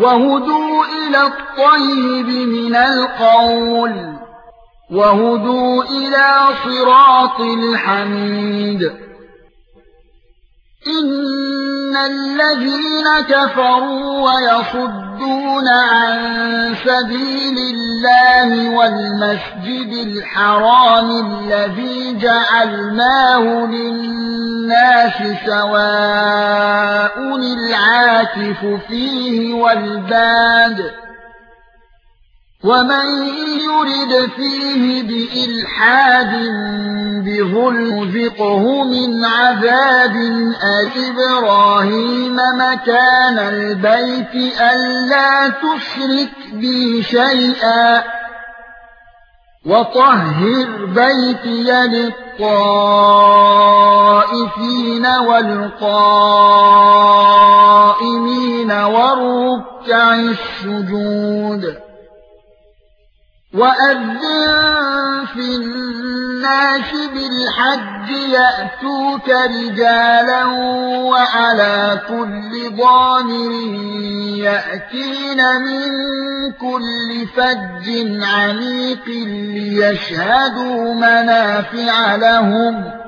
وهدوا إلى الطيب من القول وهدوا إلى صراط الحميد. إن الذين كفروا ويصدون عن سبيل الله والمسجد الحرام الذي جعلناه للناس سواء العاكف فيه والباد ومن يرد فيه بإلحاد بظلم ذقه من عذاب إبراهيم مكان البيت ألا تشرك بي شيئا وطهر بيتي للطائفين والقائمين والركع السجود وَأَذِّن فِي النَّاسِ بِالْحَجِّ يَأْتُوكَ رِجَالًا وَعَلَى كُلِّ ضَامِرٍ يَأْتِينَ مِن كُلِّ فَجٍّ عَمِيقٍ لِيَشْهَدُوا مَنَافِعَ لَهُمْ